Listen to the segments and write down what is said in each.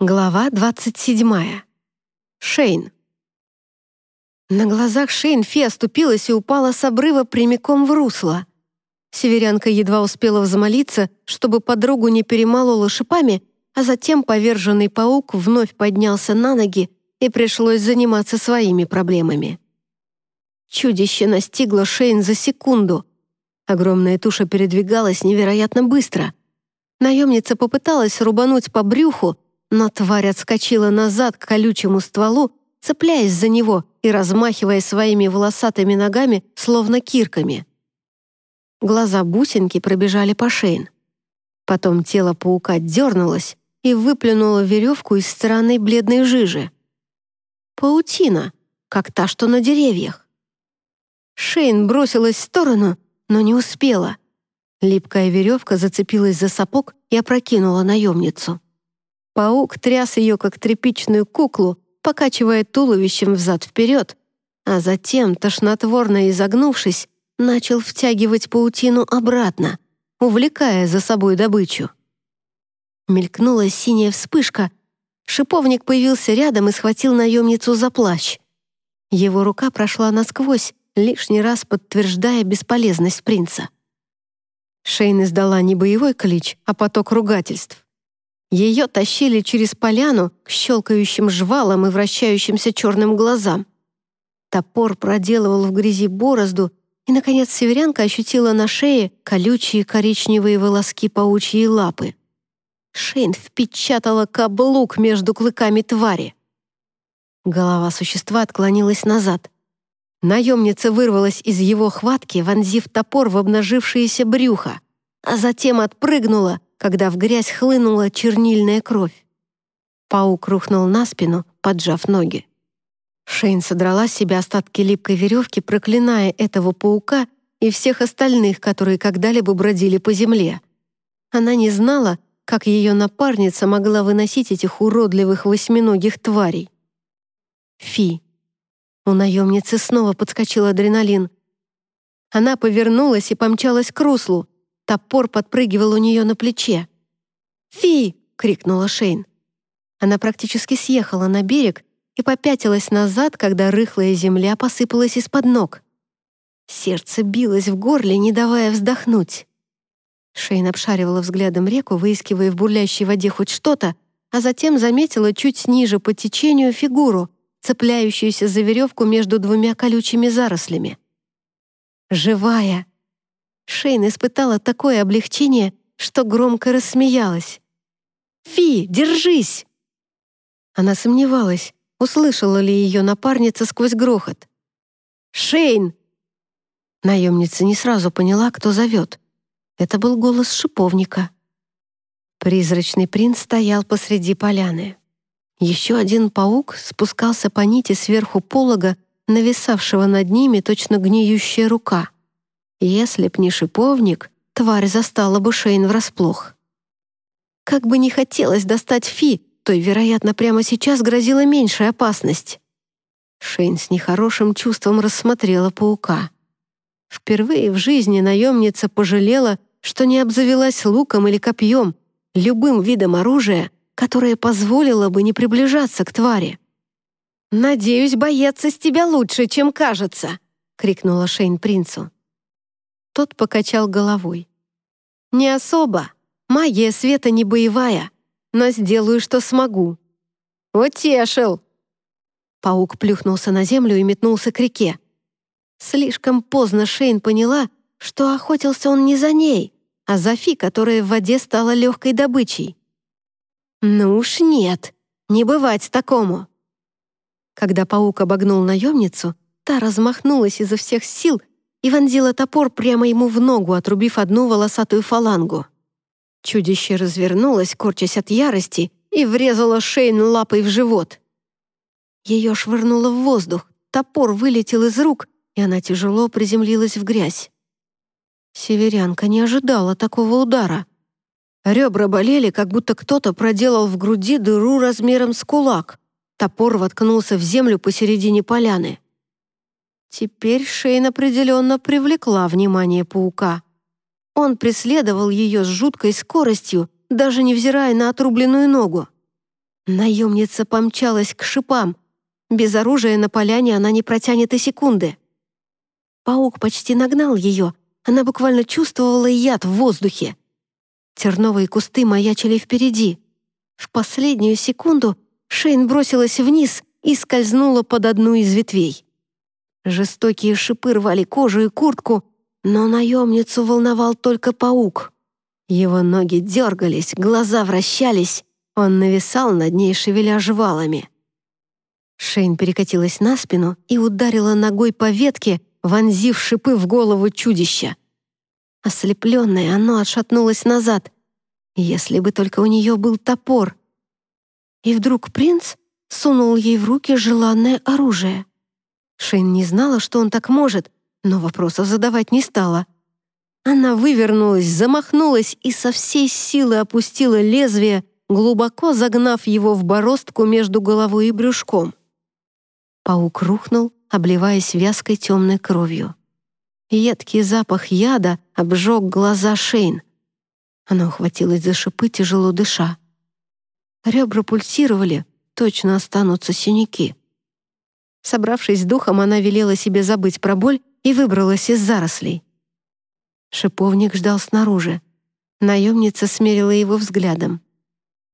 Глава 27. Шейн. На глазах Шейн Фи оступилась и упала с обрыва прямиком в русло. Северянка едва успела взмолиться, чтобы подругу не перемолола шипами, а затем поверженный паук вновь поднялся на ноги и пришлось заниматься своими проблемами. Чудище настигло Шейн за секунду. Огромная туша передвигалась невероятно быстро. Наемница попыталась рубануть по брюху, но тварь отскочила назад к колючему стволу, цепляясь за него и размахивая своими волосатыми ногами, словно кирками. Глаза бусинки пробежали по Шейн. Потом тело паука дернулось и выплюнуло веревку из странной бледной жижи. Паутина, как та, что на деревьях. Шейн бросилась в сторону, но не успела. Липкая веревка зацепилась за сапог и опрокинула наемницу. Паук тряс ее, как тряпичную куклу, покачивая туловищем взад-вперед, а затем, тошнотворно изогнувшись, начал втягивать паутину обратно, увлекая за собой добычу. Мелькнула синяя вспышка. Шиповник появился рядом и схватил наемницу за плащ. Его рука прошла насквозь, лишний раз подтверждая бесполезность принца. Шейн издала не боевой клич, а поток ругательств. Ее тащили через поляну к щелкающим жвалам и вращающимся черным глазам. Топор проделывал в грязи борозду, и, наконец, северянка ощутила на шее колючие коричневые волоски паучьей лапы. Шейн впечатала каблук между клыками твари. Голова существа отклонилась назад. Наемница вырвалась из его хватки, вонзив топор в обнажившееся брюхо, а затем отпрыгнула когда в грязь хлынула чернильная кровь. Паук рухнул на спину, поджав ноги. Шейн содрала с себя остатки липкой веревки, проклиная этого паука и всех остальных, которые когда-либо бродили по земле. Она не знала, как ее напарница могла выносить этих уродливых восьминогих тварей. Фи. У наемницы снова подскочил адреналин. Она повернулась и помчалась к руслу, Топор подпрыгивал у нее на плече. «Фи!» — крикнула Шейн. Она практически съехала на берег и попятилась назад, когда рыхлая земля посыпалась из-под ног. Сердце билось в горле, не давая вздохнуть. Шейн обшаривала взглядом реку, выискивая в бурлящей воде хоть что-то, а затем заметила чуть ниже по течению фигуру, цепляющуюся за веревку между двумя колючими зарослями. «Живая!» Шейн испытала такое облегчение, что громко рассмеялась. «Фи, держись!» Она сомневалась, услышала ли ее напарница сквозь грохот. «Шейн!» Наемница не сразу поняла, кто зовет. Это был голос шиповника. Призрачный принц стоял посреди поляны. Еще один паук спускался по нити сверху полога, нависавшего над ними точно гниющая рука — если б не шиповник, тварь застала бы Шейн врасплох. Как бы не хотелось достать Фи, то, вероятно, прямо сейчас грозила меньшая опасность. Шейн с нехорошим чувством рассмотрела паука. Впервые в жизни наемница пожалела, что не обзавелась луком или копьем, любым видом оружия, которое позволило бы не приближаться к твари. «Надеюсь, боец из тебя лучше, чем кажется!» — крикнула Шейн принцу. Тот покачал головой. «Не особо. Магия света не боевая, но сделаю, что смогу». «Утешил!» Паук плюхнулся на землю и метнулся к реке. Слишком поздно Шейн поняла, что охотился он не за ней, а за Фи, которая в воде стала легкой добычей. «Ну уж нет, не бывать такому!» Когда паук обогнул наемницу, та размахнулась изо всех сил и вонзила топор прямо ему в ногу, отрубив одну волосатую фалангу. Чудище развернулось, корчась от ярости, и врезало Шейн лапой в живот. Ее швырнуло в воздух, топор вылетел из рук, и она тяжело приземлилась в грязь. Северянка не ожидала такого удара. Ребра болели, как будто кто-то проделал в груди дыру размером с кулак. Топор воткнулся в землю посередине поляны. Теперь Шейн определенно привлекла внимание паука. Он преследовал ее с жуткой скоростью, даже невзирая на отрубленную ногу. Наемница помчалась к шипам. Без оружия на поляне она не протянет и секунды. Паук почти нагнал ее, она буквально чувствовала яд в воздухе. Терновые кусты маячили впереди. В последнюю секунду Шейн бросилась вниз и скользнула под одну из ветвей. Жестокие шипы рвали кожу и куртку, но наемницу волновал только паук. Его ноги дергались, глаза вращались, он нависал над ней, шевеля жвалами. Шейн перекатилась на спину и ударила ногой по ветке, вонзив шипы в голову чудища. Ослепленное, оно отшатнулось назад. Если бы только у нее был топор. И вдруг принц сунул ей в руки желанное оружие. Шейн не знала, что он так может, но вопросов задавать не стала. Она вывернулась, замахнулась и со всей силы опустила лезвие, глубоко загнав его в бороздку между головой и брюшком. Паук рухнул, обливаясь вязкой темной кровью. Едкий запах яда обжег глаза Шейн. Она ухватилась за шипы, тяжело дыша. Ребра пульсировали, точно останутся синяки. Собравшись с духом, она велела себе забыть про боль и выбралась из зарослей. Шиповник ждал снаружи. Наемница смерила его взглядом.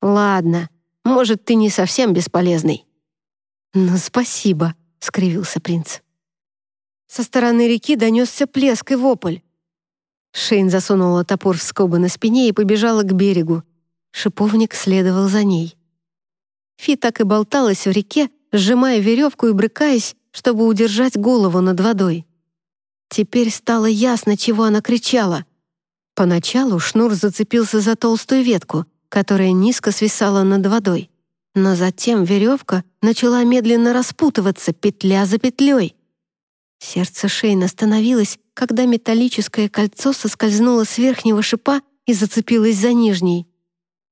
«Ладно, может, ты не совсем бесполезный». «Ну, спасибо», — скривился принц. Со стороны реки донесся плеск и вопль. Шейн засунула топор в скобы на спине и побежала к берегу. Шиповник следовал за ней. Фи так и болталась в реке, сжимая веревку и брыкаясь, чтобы удержать голову над водой. Теперь стало ясно, чего она кричала. Поначалу шнур зацепился за толстую ветку, которая низко свисала над водой. Но затем веревка начала медленно распутываться, петля за петлей. Сердце Шейна остановилось, когда металлическое кольцо соскользнуло с верхнего шипа и зацепилось за нижний.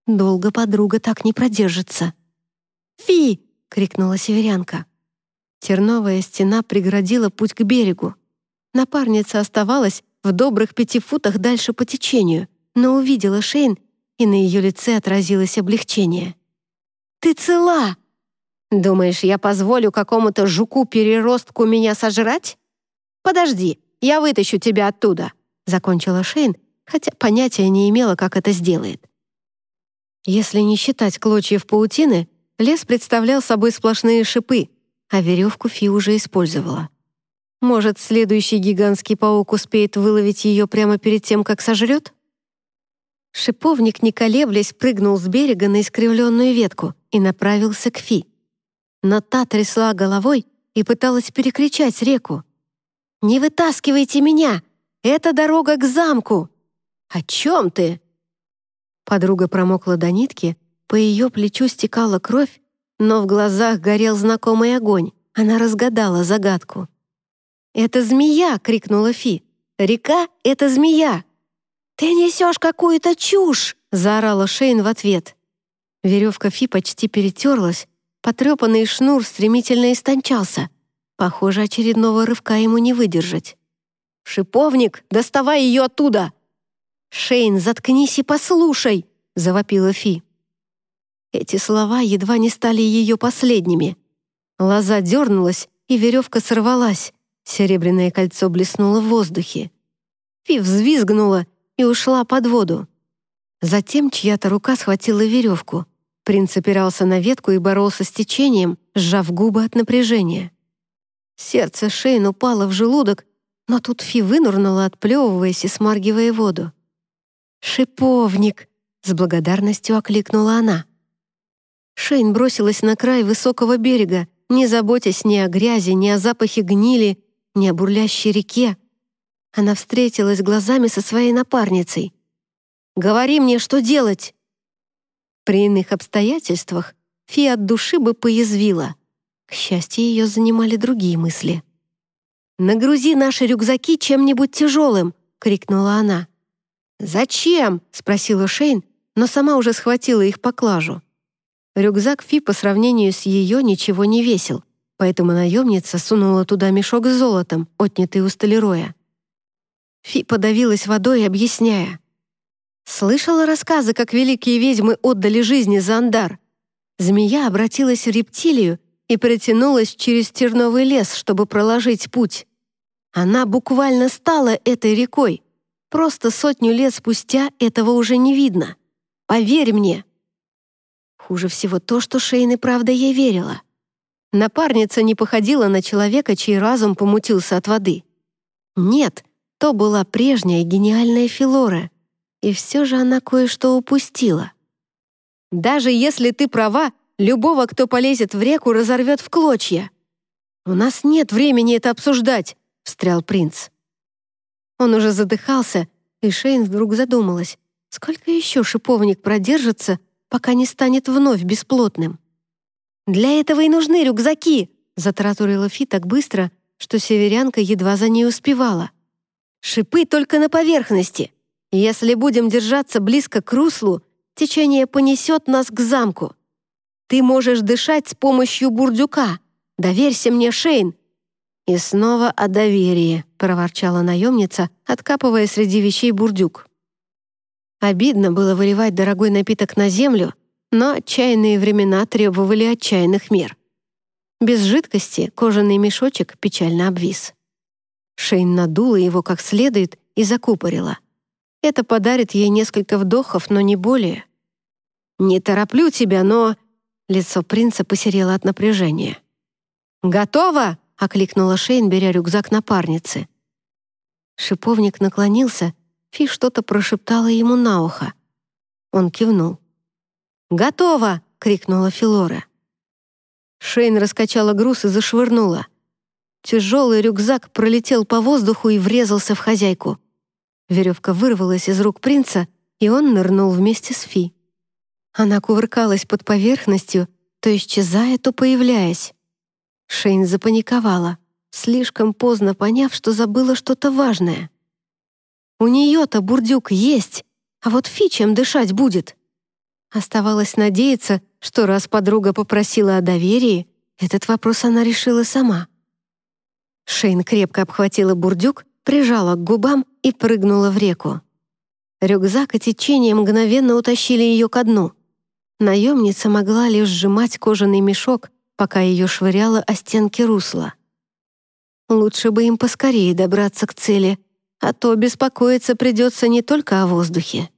Долго подруга так не продержится. «Фи!» Крикнула северянка. Терновая стена преградила путь к берегу. Напарница оставалась в добрых пяти футах дальше по течению, но увидела Шейн, и на ее лице отразилось облегчение. «Ты цела!» «Думаешь, я позволю какому-то жуку-переростку меня сожрать? Подожди, я вытащу тебя оттуда!» — закончила Шейн, хотя понятия не имела, как это сделает. Если не считать клочьев паутины, Лес представлял собой сплошные шипы, а веревку Фи уже использовала. Может, следующий гигантский паук успеет выловить ее прямо перед тем, как сожрет? Шиповник, не колеблясь, прыгнул с берега на искривленную ветку и направился к Фи. Но та трясла головой и пыталась перекричать реку. «Не вытаскивайте меня! Это дорога к замку!» «О чем ты?» Подруга промокла до нитки по ее плечу стекала кровь, но в глазах горел знакомый огонь. Она разгадала загадку. «Это змея!» — крикнула Фи. «Река — это змея!» «Ты несешь какую-то чушь!» — заорала Шейн в ответ. Веревка Фи почти перетерлась, потрепанный шнур стремительно истончался. Похоже, очередного рывка ему не выдержать. «Шиповник, доставай ее оттуда!» «Шейн, заткнись и послушай!» — завопила Фи. Эти слова едва не стали ее последними. Лоза дернулась, и веревка сорвалась. Серебряное кольцо блеснуло в воздухе. Фи взвизгнула и ушла под воду. Затем чья-то рука схватила веревку. Принц опирался на ветку и боролся с течением, сжав губы от напряжения. Сердце Шейн упало в желудок, но тут Фи вынурнула, отплевываясь и смаргивая воду. «Шиповник!» — с благодарностью окликнула она. Шейн бросилась на край высокого берега, не заботясь ни о грязи, ни о запахе гнили, ни о бурлящей реке. Она встретилась глазами со своей напарницей. «Говори мне, что делать!» При иных обстоятельствах Фи от души бы поязвила. К счастью, ее занимали другие мысли. «Нагрузи наши рюкзаки чем-нибудь тяжелым!» — крикнула она. «Зачем?» — спросила Шейн, но сама уже схватила их поклажу. Рюкзак Фи по сравнению с ее ничего не весил, поэтому наемница сунула туда мешок с золотом, отнятый у столероя. Фи подавилась водой, объясняя. «Слышала рассказы, как великие ведьмы отдали жизни за Андар? змея обратилась в рептилию и протянулась через терновый лес, чтобы проложить путь. Она буквально стала этой рекой. Просто сотню лет спустя этого уже не видно. Поверь мне. Хуже всего то, что Шейн и правда ей верила. Напарница не походила на человека, чей разум помутился от воды. Нет, то была прежняя гениальная Филора, и все же она кое-что упустила. Даже если ты права, любого, кто полезет в реку, разорвет в клочья. У нас нет времени это обсуждать, — встрял принц. Он уже задыхался, и Шейн вдруг задумалась, сколько еще шиповник продержится, пока не станет вновь бесплотным. «Для этого и нужны рюкзаки!» — затараторила Фи так быстро, что северянка едва за ней успевала. «Шипы только на поверхности. Если будем держаться близко к руслу, течение понесет нас к замку. Ты можешь дышать с помощью бурдюка. Доверься мне, Шейн, «И снова о доверии», — проворчала наемница, откапывая среди вещей бурдюк. Обидно было выливать дорогой напиток на землю, но отчаянные времена требовали отчаянных мер. Без жидкости кожаный мешочек печально обвис. Шейн надула его как следует и закупорила. Это подарит ей несколько вдохов, но не более. «Не тороплю тебя, но...» Лицо принца посерело от напряжения. «Готово!» — окликнула Шейн, беря рюкзак напарницы. Шиповник наклонился, Фи что-то прошептала ему на ухо. Он кивнул. «Готово!» — крикнула Филора. Шейн раскачала груз и зашвырнула. Тяжелый рюкзак пролетел по воздуху и врезался в хозяйку. Веревка вырвалась из рук принца, и он нырнул вместе с Фи. Она кувыркалась под поверхностью, то исчезая, то появляясь. Шейн запаниковала, слишком поздно поняв, что забыла что-то важное. У нее-то бурдюк есть, а вот Фи чем дышать будет? Оставалось надеяться, что раз подруга попросила о доверии, этот вопрос она решила сама. Шейн крепко обхватила бурдюк, прижала к губам и прыгнула в реку. Рюкзак и течение мгновенно утащили ее ко дну. Наемница могла лишь сжимать кожаный мешок, пока ее швыряло о стенки русла. Лучше бы им поскорее добраться к цели, а то беспокоиться придется не только о воздухе.